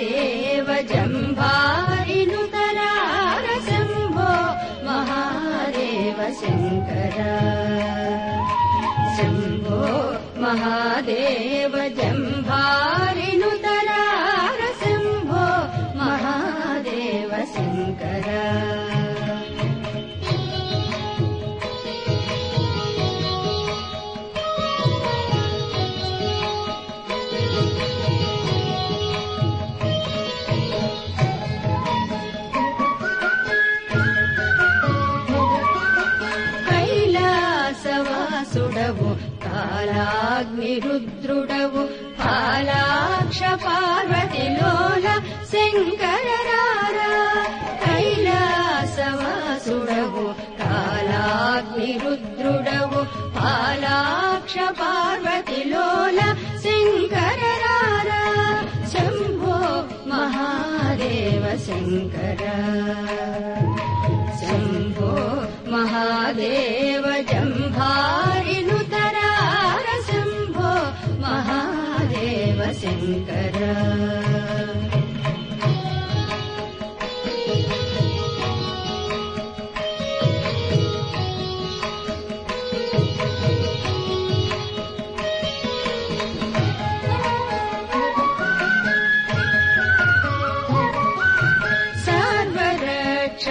देव जम्भारिनुतरारशम्भो महादेव शङ्कर शम्भो महादेव जम्भारि कालाग्निरुद्रुडवु कालाक्ष पार्वतिलोल शङ्कररार कैलासवासुडवु कालाग्निरुद्रुडवु कालाक्ष पार्वतिलोल शङ्कररार शम्भो महादेव शङ्कर। शम्भो महादेव जम्भारिनुतरार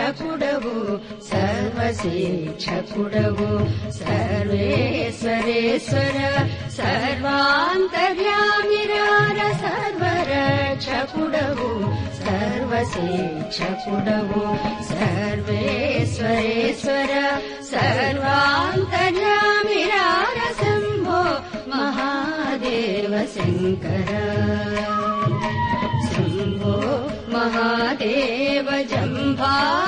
सर्वरक्षकुडवु सर्वशिक्षकुडवु सर्वेश्वरेश्वर सर्वान्तर्यामिरार सर्वरक्षकुडवु सर्वशिक्षकुडवु सर्वेश्वरेश्वर सर्वान्तर्यामिरार शम्भो महादेव शङ्कर। शम्भो महादेव जम्भारिनुतरार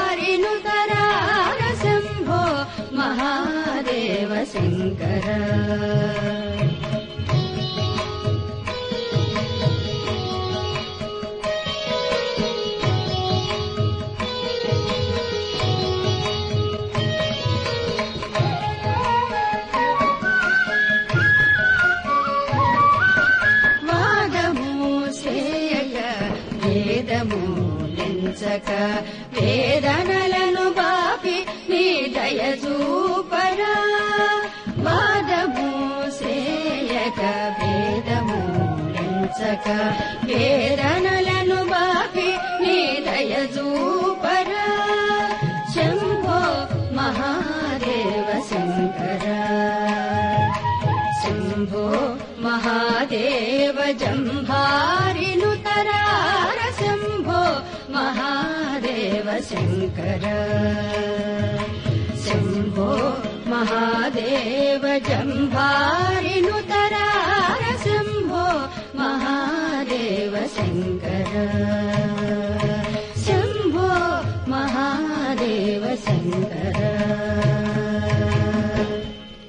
పంచక వేదనలను బాపి నీ దయచూపరా వాదము సేయక వేదము లంచక వేదనలను బాపి నీ దయచూపరా శంభో మహాదేవ శంకర. శంభో మహాదేవ జంభారినుతరా महादेव शङ्कर। शम्भो महादेव जम्भारिनुतरार शम्भो महादेव शङ्कर